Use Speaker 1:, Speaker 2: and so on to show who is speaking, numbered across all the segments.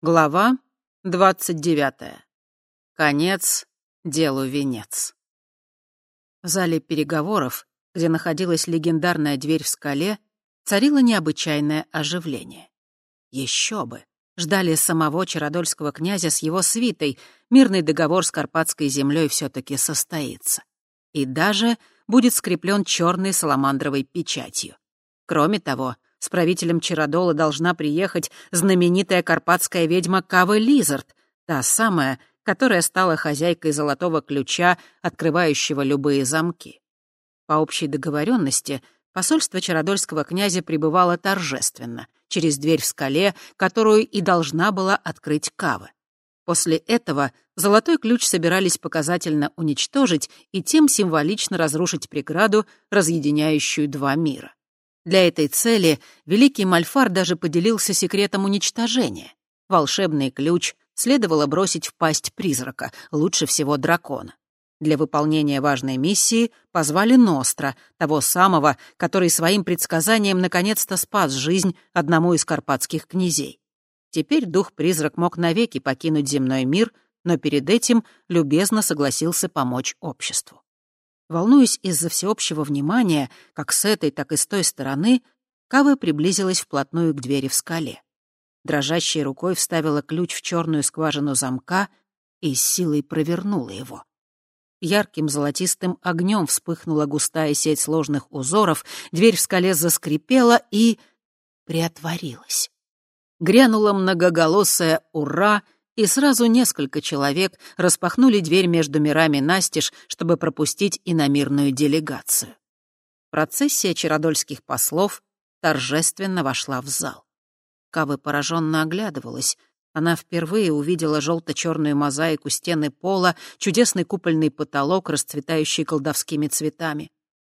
Speaker 1: Глава двадцать девятая. Конец, делу венец. В зале переговоров, где находилась легендарная дверь в скале, царило необычайное оживление. Еще бы! Ждали самого Чародольского князя с его свитой, мирный договор с Карпатской землей все-таки состоится. И даже будет скреплен черной саламандровой печатью. Кроме того, с правителем Чародола должна приехать знаменитая карпатская ведьма Кава Лизард, та самая, которая стала хозяйкой золотого ключа, открывающего любые замки. По общей договоренности посольство Чародольского князя пребывало торжественно, через дверь в скале, которую и должна была открыть Кава. После этого золотой ключ собирались показательно уничтожить и тем символично разрушить преграду, разъединяющую два мира. Для этой цели великий Мальфар даже поделился секретом уничтожения. Волшебный ключ следовало бросить в пасть призрака, лучше всего дракона. Для выполнения важной миссии позвали Ностра, того самого, который своим предсказанием наконец-то спас жизнь одному из карпатских князей. Теперь дух-призрак мог навеки покинуть земной мир, но перед этим любезно согласился помочь обществу. Волнуясь из-за всеобщего внимания, как с этой, так и с той стороны, Кава приблизилась вплотную к двери в скале. Дрожащей рукой вставила ключ в черную скважину замка и с силой провернула его. Ярким золотистым огнем вспыхнула густая сеть сложных узоров, дверь в скале заскрипела и приотворилась. Грянула многоголосая «Ура!» И сразу несколько человек распахнули дверь между мирами настежь, чтобы пропустить иномирную делегацию. Процессия чародольских послов торжественно вошла в зал. Кавы пораженно оглядывалась. Она впервые увидела желто-черную мозаику стены пола, чудесный купольный потолок, расцветающий колдовскими цветами.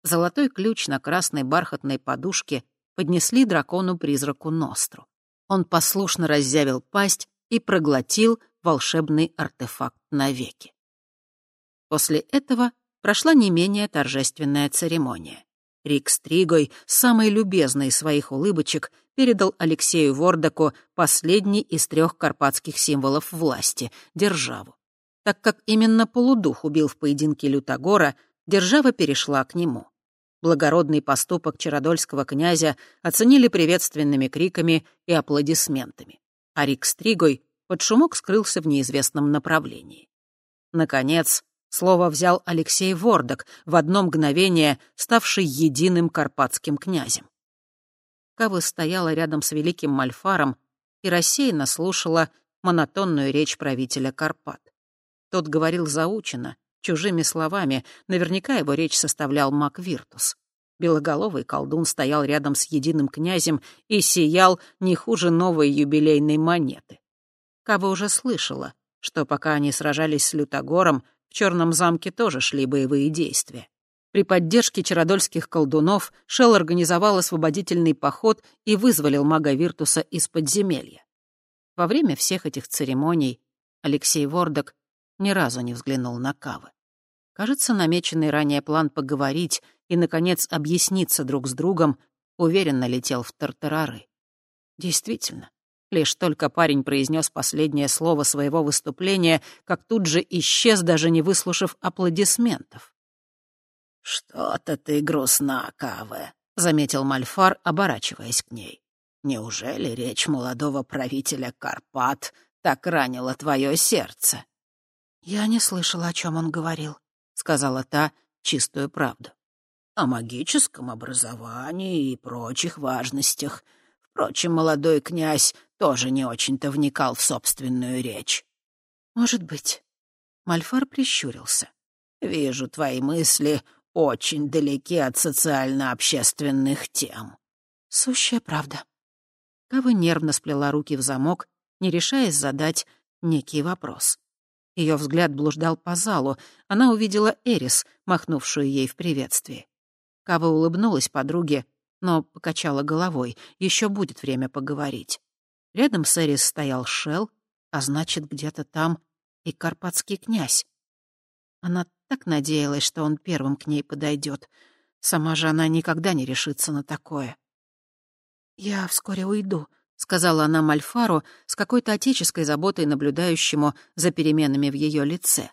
Speaker 1: Золотой ключ на красной бархатной подушке поднесли дракону-призраку Ностру. Он послушно раззявил пасть и проглотил волшебный артефакт навеки. После этого прошла не менее торжественная церемония. Рик Стригой, самый любезный из своих улыбочек, передал Алексею Вордаку последний из трех карпатских символов власти — державу. Так как именно полудух убил в поединке Лютогора, держава перешла к нему. Благородный поступок Чародольского князя оценили приветственными криками и аплодисментами а Рик Стригой под шумок скрылся в неизвестном направлении. Наконец, слово взял Алексей Вордок, в одно мгновение ставший единым карпатским князем. Кава стояла рядом с великим Мальфаром и рассеянно слушала монотонную речь правителя Карпат. Тот говорил заучено, чужими словами, наверняка его речь составлял маг Виртус. Белоголовый колдун стоял рядом с единым князем и сиял не хуже новой юбилейной монеты. Кава уже слышала, что пока они сражались с Лютогором, в Черном замке тоже шли боевые действия. При поддержке чародольских колдунов Шел организовал освободительный поход и вызволил мага Виртуса из подземелья. Во время всех этих церемоний Алексей Вордок ни разу не взглянул на Кавы. Кажется, намеченный ранее план поговорить и, наконец, объясниться друг с другом уверенно летел в тартарары. Действительно, лишь только парень произнес последнее слово своего выступления, как тут же исчез, даже не выслушав аплодисментов. «Что-то ты грустна, Каве», — заметил Мальфар, оборачиваясь к ней. «Неужели речь молодого правителя Карпат так ранила твое сердце?»
Speaker 2: «Я не слышала, о чем он говорил», сказала та чистую правду.
Speaker 1: О магическом образовании и прочих важностях. Впрочем, молодой князь тоже не очень-то вникал в собственную речь.
Speaker 2: Может быть. Мальфар прищурился.
Speaker 1: Вижу, твои мысли очень далеки от социально-общественных тем.
Speaker 2: Сущая правда. Кава нервно сплела руки в замок, не решаясь задать некий вопрос. Ее взгляд блуждал по залу. Она увидела Эрис, махнувшую ей в приветствии. Кава улыбнулась подруге, но покачала головой. Еще будет время поговорить. Рядом с Эрис стоял Шел, а значит, где-то там и карпатский князь. Она так надеялась, что он первым к ней подойдет. Сама же она никогда не решится на такое. «Я вскоре уйду», сказала она Мальфару с какой-то отеческой заботой, наблюдающему за переменами в ее лице.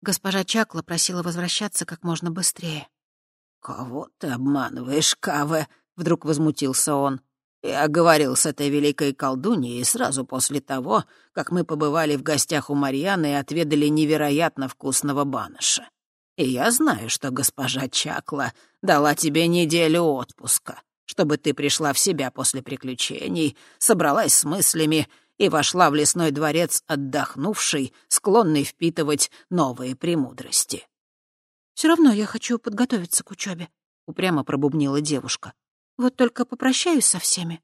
Speaker 2: Госпожа Чакла просила возвращаться как можно быстрее.
Speaker 1: «Кого ты обманываешь, Каве?» — вдруг возмутился он. «Я говорил с этой великой колдуньей сразу после того, как мы побывали в гостях у Марьяны и отведали невероятно вкусного баныша. И я знаю, что госпожа Чакла дала тебе неделю отпуска, чтобы ты пришла в себя после приключений, собралась с мыслями и вошла в лесной дворец отдохнувший, склонный впитывать новые премудрости.
Speaker 2: Все равно я хочу подготовиться к учебе, упрямо пробубнила девушка. Вот только попрощаюсь со всеми.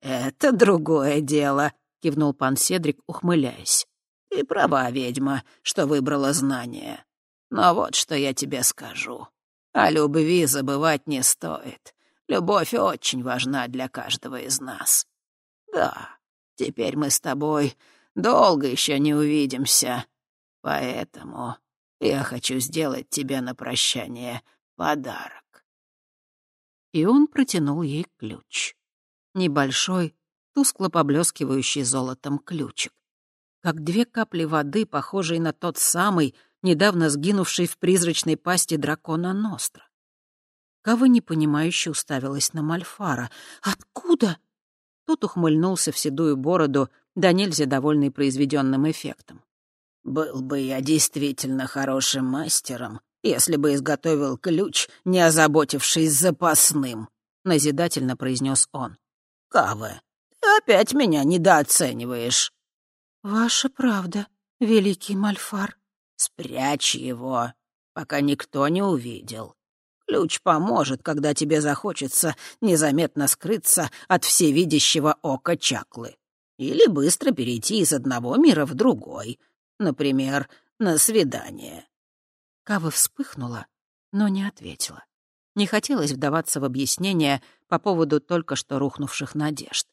Speaker 1: Это другое дело, кивнул пан Седрик, ухмыляясь. Ты права, ведьма, что выбрала знания. Но вот что я тебе скажу. О любви забывать не стоит. Любовь очень важна для каждого из нас. Да, теперь мы с тобой долго еще не увидимся. Поэтому я хочу сделать тебе на прощание подарок».
Speaker 2: И он протянул ей ключ. Небольшой, тускло поблескивающий золотом ключик. Как две капли воды, похожие на тот самый, недавно сгинувший в призрачной пасти дракона Ностра. Кава непонимающе уставилась на Мальфара. «Откуда?» Тот ухмыльнулся в седую бороду, да нельзя довольный произведенным эффектом.
Speaker 1: «Был бы я действительно хорошим мастером, если бы изготовил ключ, не озаботившись запасным», — назидательно произнес он. «Кава, ты опять меня недооцениваешь».
Speaker 2: «Ваша правда, великий Мальфар».
Speaker 1: «Спрячь его, пока никто не увидел. Ключ поможет, когда тебе захочется незаметно скрыться от всевидящего ока Чаклы. Или быстро перейти из одного мира в другой, Например, на свидание».
Speaker 2: Кава вспыхнула, но не ответила. Не хотелось вдаваться в объяснения по поводу только что рухнувших надежд.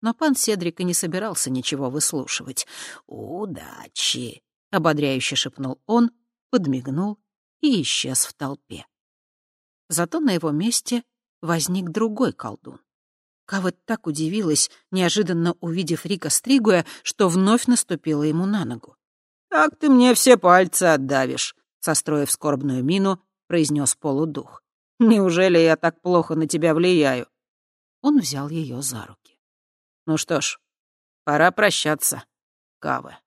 Speaker 2: Но пан Седрик и не собирался ничего выслушивать.
Speaker 1: «Удачи!»
Speaker 2: — ободряюще шепнул он, подмигнул и исчез в толпе. Зато на его месте возник другой колдун. Кава так удивилась, неожиданно увидев Рика Стригуя, что вновь наступила ему на ногу.
Speaker 1: «Так ты мне все пальцы отдавишь», — состроив скорбную мину, произнес полудух. «Неужели я так плохо на тебя влияю?»
Speaker 2: Он взял ее за руки.
Speaker 1: «Ну что ж, пора прощаться, Кава».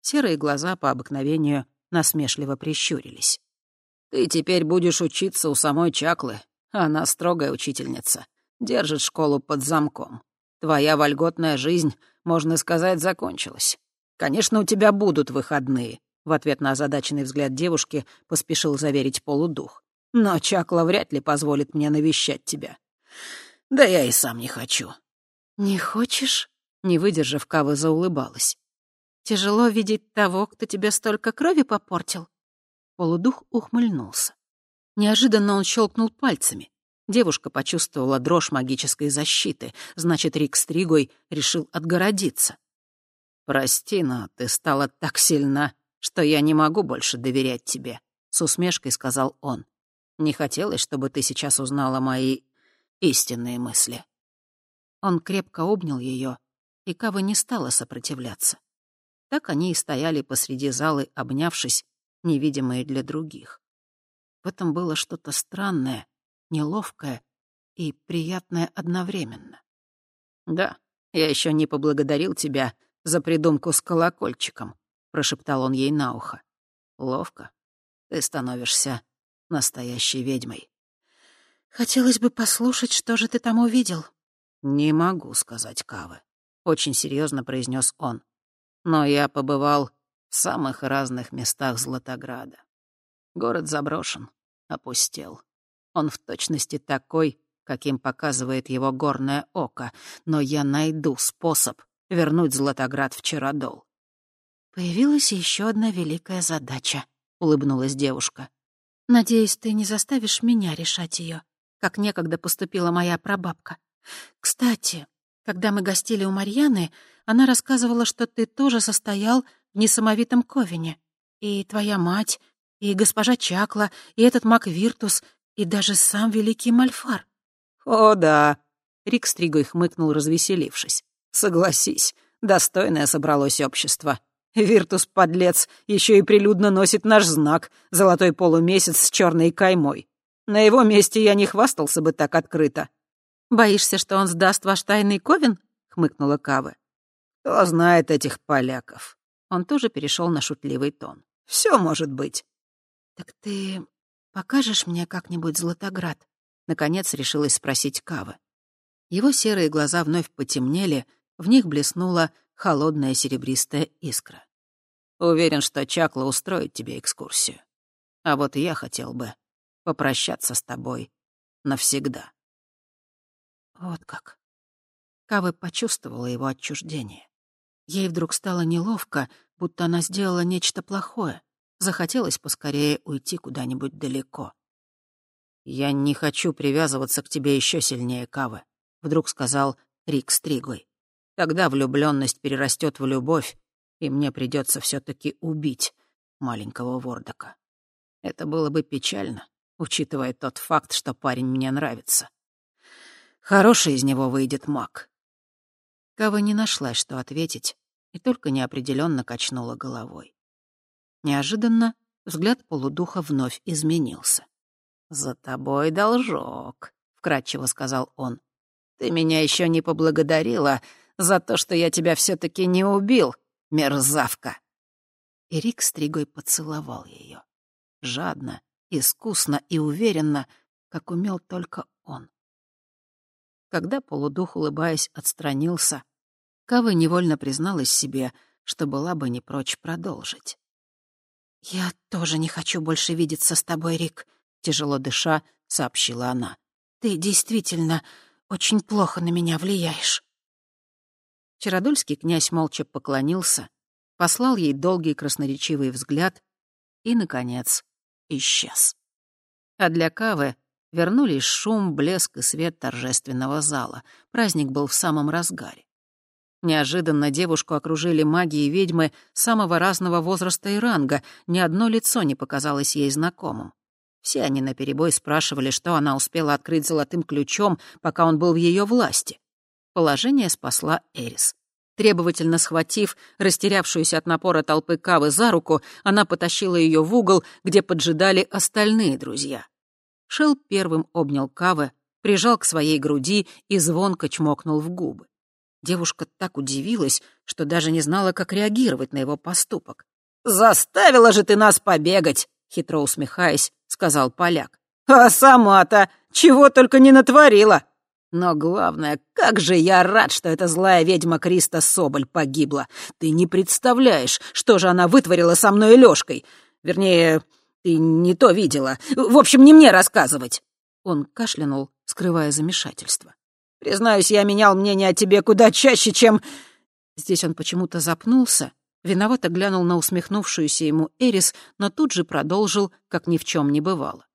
Speaker 2: Серые глаза по обыкновению насмешливо прищурились.
Speaker 1: «Ты теперь будешь учиться у самой Чаклы. Она строгая учительница, держит школу под замком. Твоя вольготная жизнь, можно сказать, закончилась. «Конечно, у тебя будут выходные», — в ответ на озадаченный взгляд девушки поспешил заверить полудух. «Но Чакла вряд ли позволит мне навещать тебя. Да я и сам не хочу».
Speaker 2: «Не хочешь?» — не выдержав, Кава заулыбалась. «Тяжело видеть того, кто тебе столько крови попортил?» Полудух ухмыльнулся. Неожиданно он щелкнул пальцами. Девушка почувствовала дрожь магической защиты, значит, Рик Стригой решил отгородиться.
Speaker 1: «Прости, но ты стала так сильна, что я не могу больше доверять тебе», — с усмешкой сказал он. «Не хотелось, чтобы ты сейчас узнала мои истинные мысли».
Speaker 2: Он крепко обнял ее, и Кава не стала сопротивляться. Так они и стояли посреди залы, обнявшись, невидимые для других. В этом было что-то странное, неловкое и приятное одновременно.
Speaker 1: «Да, я еще не поблагодарил тебя за придумку с колокольчиком», — прошептал он ей на ухо. «Ловко. Ты становишься настоящей ведьмой».
Speaker 2: «Хотелось бы послушать, что же ты там увидел».
Speaker 1: «Не могу сказать, Кавы», — очень серьезно произнес он. «Но я побывал в самых разных местах Златограда. Город заброшен, опустел. Он в точности такой, каким показывает его горное око, но я найду способ вернуть Златоград в Чародол.
Speaker 2: «Появилась еще одна великая задача», — улыбнулась девушка. «Надеюсь, ты не заставишь меня решать ее, как некогда поступила моя прабабка. Кстати, когда мы гостили у Марьяны, она рассказывала, что ты тоже состоял в несамовитом ковине. И твоя мать, и госпожа Чакла, и этот маг Виртус, и даже сам великий Мальфар».
Speaker 1: «О, да», — Рик Стригой хмыкнул, развеселившись. Согласись, достойное собралось общество. Виртус-подлец еще и прилюдно носит наш знак — золотой полумесяц с черной каймой. На его месте я не хвастался бы так открыто.
Speaker 2: «Боишься, что он сдаст ваш тайный ковен?» — хмыкнула Кавы.
Speaker 1: «Кто знает этих поляков?»
Speaker 2: Он тоже перешел на шутливый тон.
Speaker 1: «Все может быть».
Speaker 2: «Так ты покажешь мне как-нибудь Златоград?» Наконец решилась спросить Кавы. Его серые глаза вновь потемнели, в них блеснула холодная серебристая искра.
Speaker 1: Уверен, что Чакла устроит тебе экскурсию. А вот я хотел бы попрощаться с тобой навсегда.
Speaker 2: Вот как. Кавы почувствовала его отчуждение. Ей вдруг стало неловко, будто она сделала нечто плохое. Захотелось поскорее уйти куда-нибудь далеко.
Speaker 1: «Я не хочу привязываться к тебе еще сильнее, Кавы», — вдруг сказал Рик Стригой. Тогда влюбленность перерастет в любовь, и мне придется все-таки убить маленького Вордока. Это было бы печально, учитывая тот факт, что парень мне нравится. Хороший из него выйдет маг.
Speaker 2: Кава не нашла, что ответить, и только неопределенно качнула головой. Неожиданно взгляд полудуха вновь изменился.
Speaker 1: «За тобой должок», — вкратчиво сказал он. «Ты меня еще не поблагодарила, за то, что я тебя все-таки не убил, мерзавка!»
Speaker 2: И Рик стригой поцеловал ее. Жадно, искусно и уверенно, как умел только он. Когда полудух, улыбаясь, отстранился, Кава невольно призналась себе, что была бы не прочь продолжить. «Я тоже не хочу больше видеться с тобой, Рик», — тяжело дыша, сообщила она. «Ты действительно очень плохо на меня влияешь». Чародольский князь молча поклонился, послал ей долгий красноречивый взгляд и, наконец, исчез. А для Кавы вернулись шум, блеск и свет торжественного зала. Праздник был в самом разгаре. Неожиданно девушку окружили маги и ведьмы самого разного возраста и ранга, ни одно лицо не показалось ей знакомым. Все они наперебой спрашивали, что она успела открыть золотым ключом, пока он был в ее власти. Положение спасла Эрис. Требовательно схватив растерявшуюся от напора толпы Кавы за руку, она потащила ее в угол, где поджидали остальные друзья. Шел первым обнял Кавы, прижал к своей груди и звонко чмокнул в губы. Девушка так удивилась, что даже не знала, как реагировать на его поступок.
Speaker 1: «Заставила же ты нас побегать!» — хитро усмехаясь, сказал поляк. «А сама-то чего только не натворила! Но главное, как же я рад, что эта злая ведьма Криста Соболь погибла. Ты не представляешь, что же она вытворила со мной и Лёшкой. Вернее, ты не то видела. В общем, не мне рассказывать».
Speaker 2: Он кашлянул, скрывая замешательство.
Speaker 1: «Признаюсь, я менял мнение о тебе куда чаще, чем...»
Speaker 2: Здесь он почему-то запнулся, виновато глянул на усмехнувшуюся ему Эрис, но тут же продолжил, как ни в чем не бывало.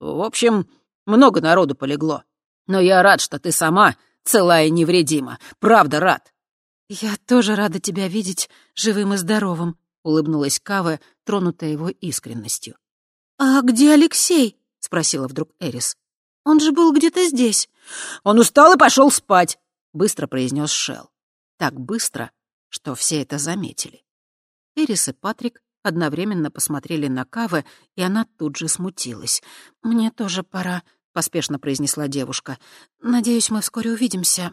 Speaker 1: «В общем, много народу полегло. Но я рад, что ты сама целая и невредима. Правда рад».
Speaker 2: «Я тоже рада тебя видеть живым и здоровым», — улыбнулась Кава, тронутая его искренностью. «А где Алексей?» — спросила вдруг Эрис. «Он же был где-то здесь».
Speaker 1: «Он устал и пошел спать», — быстро произнес Шел.
Speaker 2: Так быстро, что все это заметили. Эрис и Патрик одновременно посмотрели на Кавы, и она тут же смутилась. «Мне тоже пора», — поспешно произнесла девушка. «Надеюсь, мы вскоре увидимся,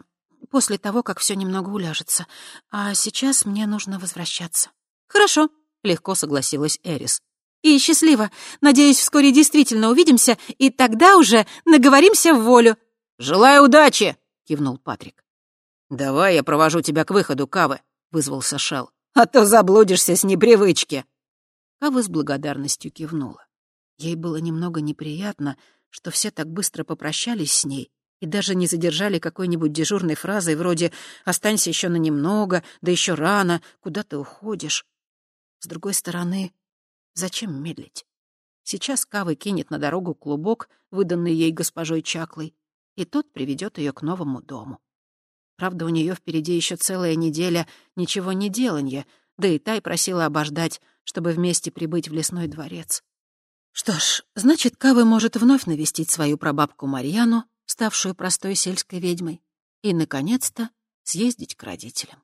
Speaker 2: после того, как все немного уляжется. А сейчас мне нужно возвращаться». «Хорошо», — легко согласилась Эрис. «И счастливо. Надеюсь, вскоре действительно увидимся, и тогда уже наговоримся в волю».
Speaker 1: «Желаю удачи!» — кивнул Патрик. «Давай я провожу тебя к выходу, Кавы», — вызвался Шел. «А то заблудишься с непривычки».
Speaker 2: Кава с благодарностью кивнула. Ей было немного неприятно, что все так быстро попрощались с ней и даже не задержали какой-нибудь дежурной фразой вроде «останься еще на немного», «да еще рано», «куда ты уходишь». С другой стороны, зачем медлить? Сейчас Кавы кинет на дорогу клубок, выданный ей госпожой Чаклой, и тот приведет ее к новому дому. Правда, у нее впереди еще целая неделя ничего не деланья, да и Тай просила обождать, чтобы вместе прибыть в лесной дворец. Что ж, значит, Кавы может вновь навестить свою прабабку Марьяну, ставшую простой сельской ведьмой, и, наконец-то, съездить к родителям.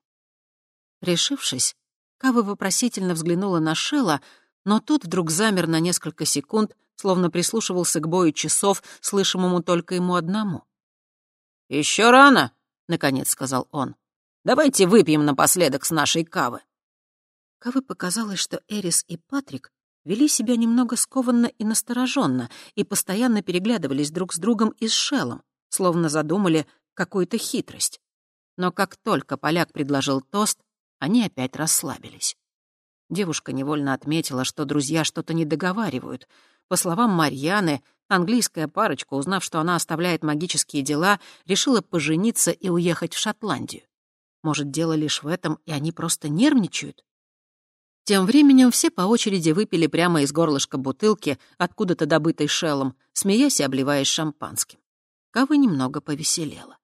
Speaker 2: Решившись, Кава вопросительно взглянула на Шелла, но тот вдруг замер на несколько секунд, словно прислушивался к бою часов, слышимому только ему одному. «Еще рано», — наконец сказал он. «Давайте выпьем напоследок с нашей Кавы». Кавы показалось, что Эрис и Патрик вели себя немного скованно и настороженно и постоянно переглядывались друг с другом и с Шеллом, словно задумали какую-то хитрость. Но как только поляк предложил тост, они опять расслабились. Девушка невольно отметила, что друзья что-то не договаривают. По словам Марьяны, английская парочка, узнав, что она оставляет магические дела, решила пожениться и уехать в Шотландию. Может, дело лишь в этом, и они просто нервничают? Тем временем все по очереди выпили прямо из горлышка бутылки, откуда-то добытой шеллом, смеясь и обливаясь шампанским. Кава немного повеселела.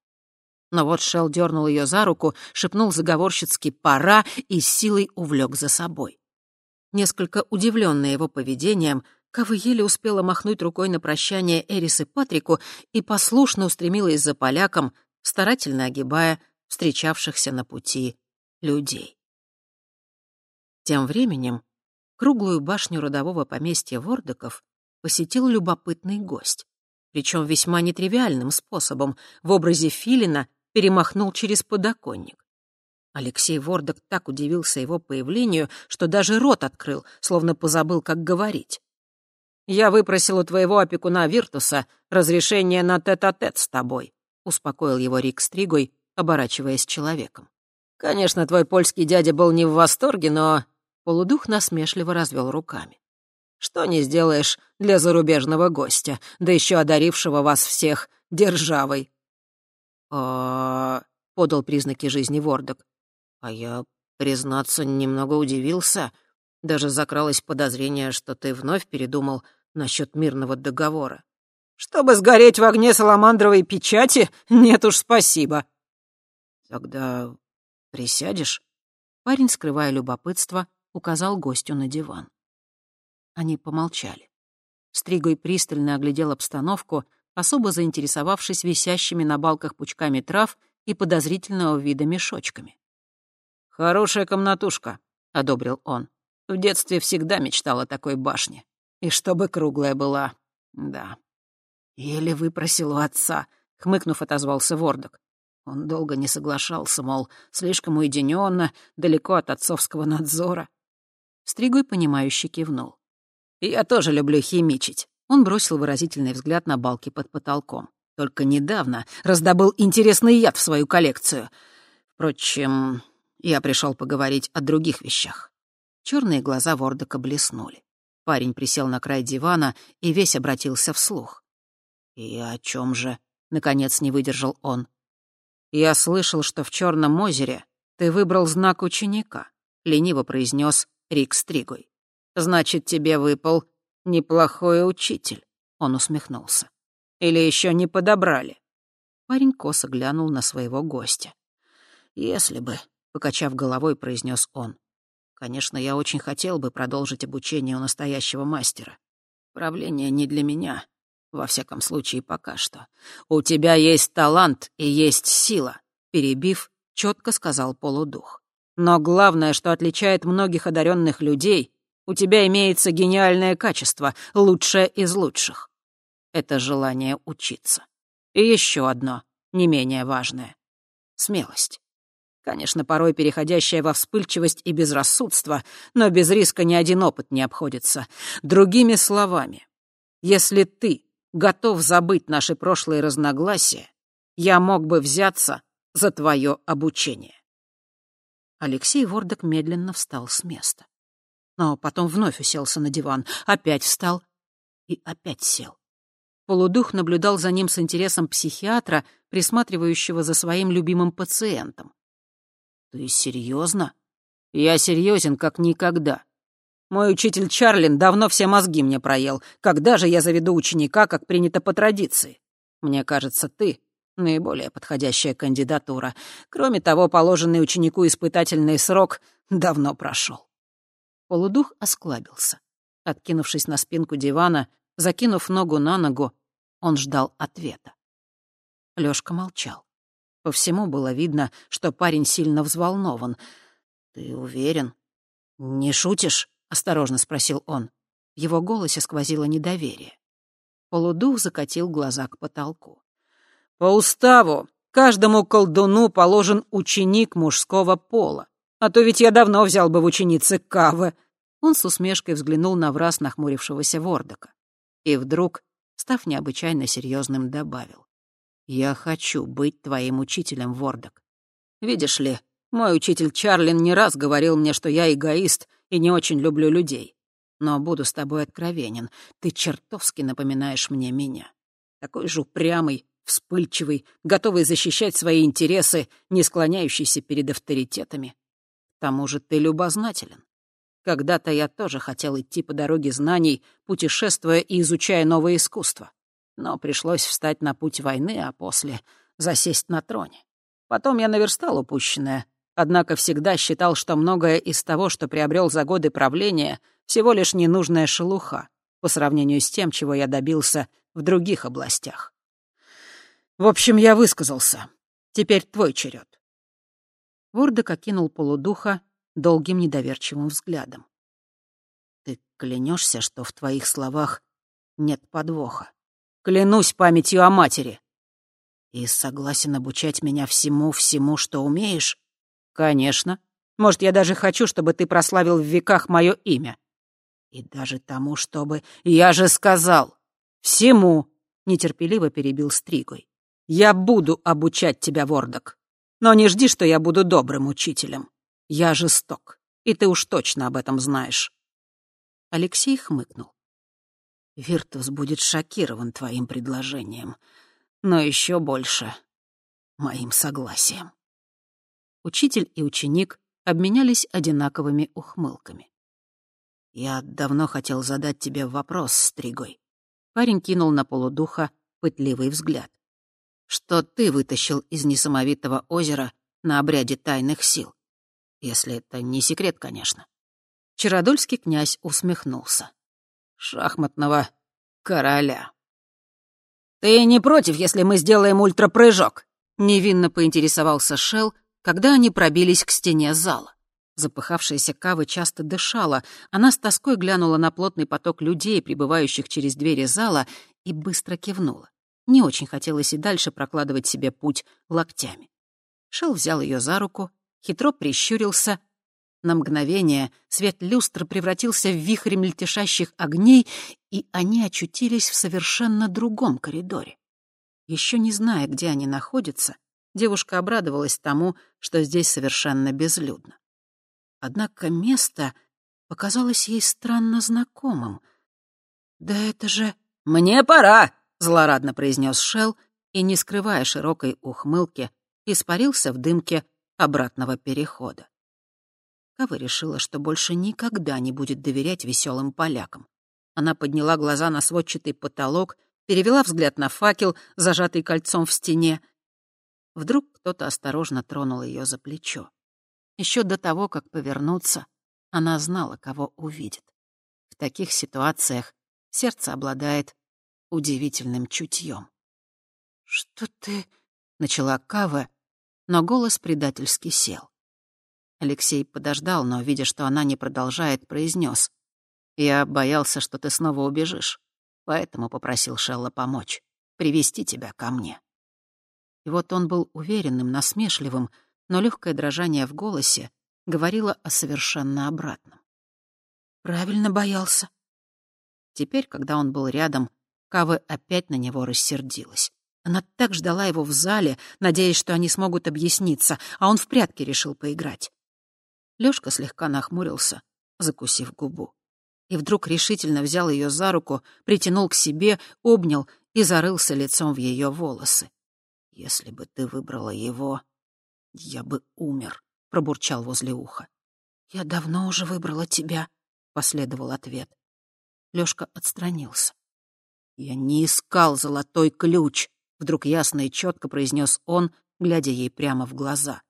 Speaker 2: Но вот Шел дернул ее за руку, шепнул заговорщицки «пора» и с силой увлек за собой. Несколько удивленная его поведением, Кава еле успела махнуть рукой на прощание Эрис и Патрику и послушно устремилась за поляком, старательно огибая встречавшихся на пути людей. Тем временем круглую башню родового поместья Вордоков посетил любопытный гость, причем весьма нетривиальным способом, в образе филина перемахнул через подоконник. Алексей Вордок так удивился его появлению, что даже рот открыл, словно позабыл, как говорить. «Я выпросил у твоего опекуна Виртуса разрешение на тет-а-тет -тет с тобой», — успокоил его Рик Стригой, оборачиваясь человеком. «Конечно, твой польский дядя был не в восторге, но...» Полудух насмешливо развел руками. «Что не сделаешь для зарубежного гостя, да еще одарившего вас всех державой?» а подал признаки жизни Вордок. «А я, признаться, немного удивился. Даже закралось подозрение, что ты вновь передумал насчет мирного договора. Чтобы сгореть в огне саламандровой печати? Нет уж, спасибо». «Тогда присядешь?» Парень, скрывая любопытство, указал гостю на диван. Они помолчали. Стригой пристально оглядел обстановку, особо заинтересовавшись висящими на балках пучками трав и подозрительного вида мешочками. «Хорошая комнатушка», — одобрил он. «В детстве всегда мечтал о такой башне. И чтобы круглая была, да». «Еле выпросил у отца», — хмыкнув, отозвался Вордок. Он долго не соглашался, мол, слишком уединенно, далеко от отцовского надзора. Стригой, понимающе кивнул. «Я тоже люблю химичить. Он бросил выразительный взгляд на балки под потолком. Только недавно раздобыл интересный яд в свою коллекцию. Впрочем, я пришел поговорить о других вещах. Черные глаза Вордока блеснули. Парень присел на край дивана и весь обратился вслух. «И о чем же?» — наконец не выдержал он. «Я слышал, что в Черном озере ты выбрал знак ученика», — лениво произнес Рик Стригой. «Значит, тебе выпал «Неплохой учитель», — он усмехнулся. «Или еще не подобрали?» Парень косо глянул на своего гостя. «Если бы», — покачав головой, произнес он. «Конечно, я очень хотел бы продолжить обучение у настоящего мастера. Правление не для меня, во всяком случае, пока что. У тебя есть талант и есть сила», — перебив, четко сказал полудух. «Но главное, что отличает многих одаренных людей, у тебя имеется гениальное качество, лучшее из лучших. Это желание учиться. И еще одно, не менее важное. Смелость. Конечно, порой переходящая во вспыльчивость и безрассудство, но без риска ни один опыт не обходится. Другими словами, если ты готов забыть наши прошлые разногласия, я мог бы взяться за твое обучение. Алексей Вордок медленно встал с места но потом вновь уселся на диван, опять встал и опять сел. Полудух наблюдал за ним с интересом психиатра, присматривающего за своим любимым пациентом. «Ты серьезно?» «Я серьезен, как никогда. Мой учитель Чарлин давно все мозги мне проел. Когда же я заведу ученика, как принято по традиции? Мне кажется, ты — наиболее подходящая кандидатура. Кроме того, положенный ученику испытательный срок давно прошел. Полудух осклабился. Откинувшись на спинку дивана, закинув ногу на ногу, он ждал ответа. Лёшка молчал. По всему было видно, что парень сильно взволнован. «Ты уверен? Не шутишь?» — осторожно спросил он. В его голосе сквозило недоверие. Полудух закатил глаза к потолку. «По уставу каждому колдуну положен ученик мужского пола. А то ведь я давно взял бы в ученицы Кавы». Он с усмешкой взглянул на враз нахмурившегося Вордока. И вдруг, став необычайно серьезным, добавил. «Я хочу быть твоим учителем, Вордок. Видишь ли, мой учитель Чарлин не раз говорил мне, что я эгоист и не очень люблю людей. Но буду с тобой откровенен, ты чертовски напоминаешь мне меня. Такой же упрямый, вспыльчивый, готовый защищать свои интересы, не склоняющийся перед авторитетами. К тому же ты любознателен. Когда-то я тоже хотел идти по дороге знаний, путешествуя и изучая новые искусства но пришлось встать на путь войны, а после — засесть на троне. Потом я наверстал упущенное, однако всегда считал, что многое из того, что приобрел за годы правления, всего лишь ненужная шелуха по сравнению с тем, чего я добился в других областях. В общем, я высказался. Теперь твой черед. Вордок окинул полудуха долгим недоверчивым взглядом. Ты клянешься, что в твоих словах нет подвоха? Клянусь памятью о матери. И согласен обучать меня всему-всему, что умеешь? Конечно. Может, я даже хочу, чтобы ты прославил в веках мое имя. И даже тому, чтобы... Я же сказал! Всему! Нетерпеливо перебил Стригой. Я буду обучать тебя, Вордок. Но не жди, что я буду добрым учителем. Я жесток, и ты уж точно об этом знаешь. Алексей хмыкнул. Виртус будет шокирован твоим предложением, но еще больше — моим согласием. Учитель и ученик обменялись одинаковыми ухмылками. «Я давно хотел задать тебе вопрос, Стригой». Парень кинул на полудуха пытливый взгляд. «Что ты вытащил из несамовитого озера на обряде тайных сил? Если это не секрет, конечно». Чародольский князь усмехнулся шахматного короля. «Ты не против, если мы сделаем ультрапрыжок?» — невинно поинтересовался Шел, когда они пробились к стене зала. Запыхавшаяся Кава часто дышала, она с тоской глянула на плотный поток людей, прибывающих через двери зала, и быстро кивнула. Не очень хотелось и дальше прокладывать себе путь локтями. Шел взял ее за руку, хитро прищурился на мгновение свет люстр превратился в вихрь мельтешащих огней, и они очутились в совершенно другом коридоре. Еще не зная, где они находятся, девушка обрадовалась тому, что здесь совершенно безлюдно. Однако место показалось ей странно знакомым. «Да это же...» «Мне пора!» — злорадно произнес Шел и, не скрывая широкой ухмылки, испарился в дымке обратного перехода. Кава решила, что больше никогда не будет доверять веселым полякам. Она подняла глаза на сводчатый потолок, перевела взгляд на факел, зажатый кольцом в стене. Вдруг кто-то осторожно тронул ее за плечо. Еще до того, как повернуться, она знала, кого увидит. В таких ситуациях сердце обладает удивительным чутьем. «Что ты...» — начала Кава, но голос предательски сел. Алексей подождал, но, видя, что она не продолжает, произнес: «Я боялся, что ты снова убежишь, поэтому попросил Шелла помочь, привести тебя ко мне». И вот он был уверенным, насмешливым, но легкое дрожание в голосе говорило о совершенно обратном. «Правильно боялся». Теперь, когда он был рядом, Кавы опять на него рассердилась. Она так ждала его в зале, надеясь, что они смогут объясниться, а он в прятки решил поиграть. Лёшка слегка нахмурился, закусив губу. И вдруг решительно взял ее за руку, притянул к себе, обнял и зарылся лицом в ее волосы. «Если бы ты выбрала его, я бы умер», — пробурчал возле уха. «Я давно уже выбрала тебя», — последовал ответ. Лёшка отстранился. «Я не искал золотой ключ», — вдруг ясно и четко произнес он, глядя ей прямо в глаза.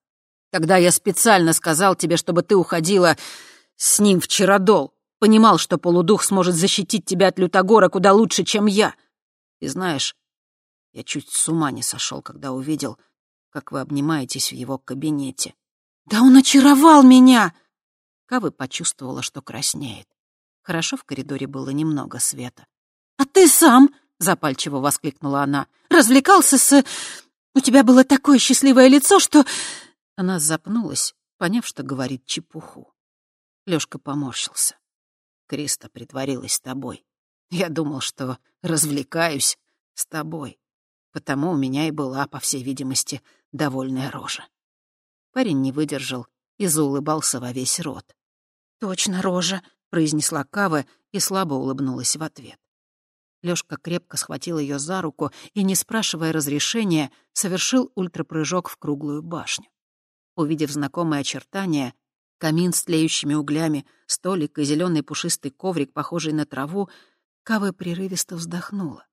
Speaker 2: Тогда я специально сказал тебе, чтобы ты уходила с ним в Чародол. Понимал, что полудух сможет защитить тебя от Лютогора куда лучше, чем я. И знаешь, я чуть с ума не сошел, когда увидел,
Speaker 1: как вы обнимаетесь в его кабинете.
Speaker 2: «Да он очаровал меня!»
Speaker 1: Кавы почувствовала, что краснеет. Хорошо в коридоре было немного света.
Speaker 2: «А ты сам!» — запальчиво воскликнула она. «Развлекался с... У тебя было такое счастливое лицо, что...»
Speaker 1: Она запнулась, поняв, что говорит чепуху. Лёшка поморщился. Криста притворилась с тобой. Я думал, что развлекаюсь с тобой. Потому у меня и была, по всей видимости, довольная рожа. Парень не выдержал и заулыбался во весь рот.
Speaker 2: «Точно рожа», — произнесла Кава и слабо улыбнулась в ответ.
Speaker 1: Лёшка крепко схватил её за руку и, не спрашивая разрешения, совершил ультрапрыжок в круглую башню. Увидев знакомые очертания, камин с тлеющими углями, столик и зелёный пушистый коврик, похожий на траву, Кава прерывисто вздохнула.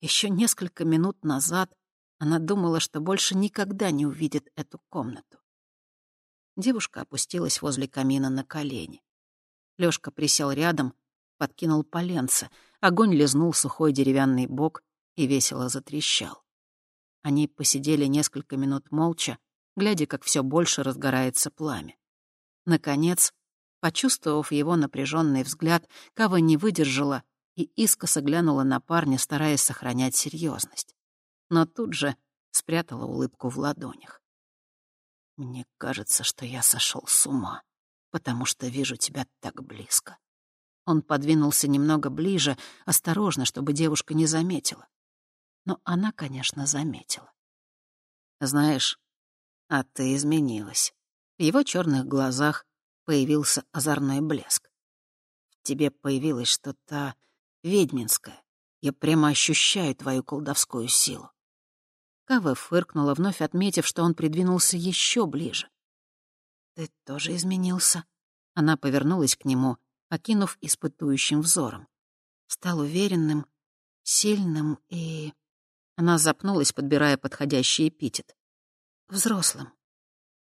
Speaker 1: Ещё несколько минут назад она думала, что больше никогда не увидит эту комнату. Девушка опустилась возле камина на колени. Лёшка присел рядом, подкинул поленце. Огонь лизнул сухой деревянный бок и весело затрещал. Они посидели несколько минут молча, глядя, как все больше разгорается пламя. Наконец, почувствовав его напряженный взгляд, Кава не выдержала и искоса глянула на парня, стараясь сохранять серьезность. Но тут же спрятала улыбку в ладонях. Мне кажется, что я сошел с ума, потому что вижу тебя так близко. Он подвинулся немного ближе, осторожно, чтобы девушка не заметила. Но она, конечно, заметила. Знаешь, а ты изменилась. В его черных глазах появился озорной блеск. В тебе появилось что-то ведьминское. Я прямо ощущаю твою колдовскую силу. Кава фыркнула, вновь отметив, что он придвинулся еще ближе. «Ты тоже изменился?» Она повернулась к нему, окинув испытующим взором. Стал уверенным, сильным и... Она запнулась, подбирая подходящий эпитет. «Взрослым».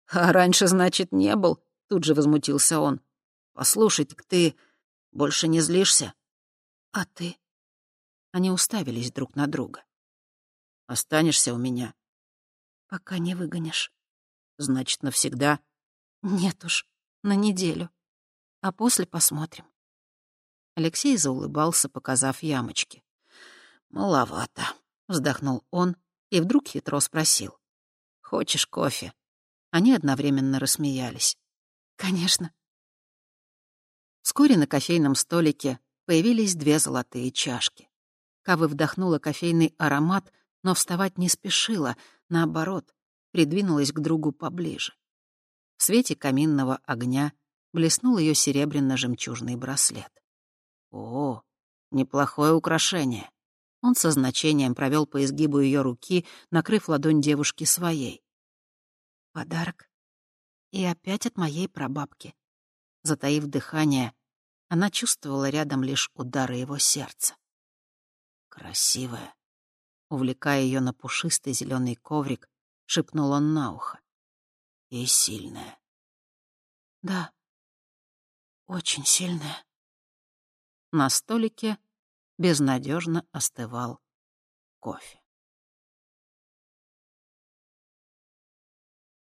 Speaker 1: «А раньше, значит, не был?» — тут же возмутился он. «Послушай, так ты больше не злишься?» «А ты?» Они уставились друг на друга. Останешься у меня?» «Пока не выгонишь». «Значит, навсегда?» «Нет уж, на неделю. А после посмотрим». Алексей заулыбался, показав ямочки. «Маловато», — вздохнул он и вдруг хитро спросил. «Хочешь кофе?» Они одновременно рассмеялись. «Конечно». Вскоре на кофейном столике появились две золотые чашки. Кавы вдохнула кофейный аромат, но вставать не спешила, наоборот, придвинулась к другу поближе. В свете каминного огня блеснул ее серебряно-жемчужный браслет. О, неплохое украшение. Он со значением провел по изгибу ее руки, накрыв ладонь девушки своей. Подарок. И опять от моей прабабки. Затаив дыхание, она чувствовала рядом лишь удары его сердца. Красивая, Увлекая ее на пушистый зеленый коврик, шепнул он на ухо. И сильная. Да, очень сильная. На столике безнадежно остывал кофе.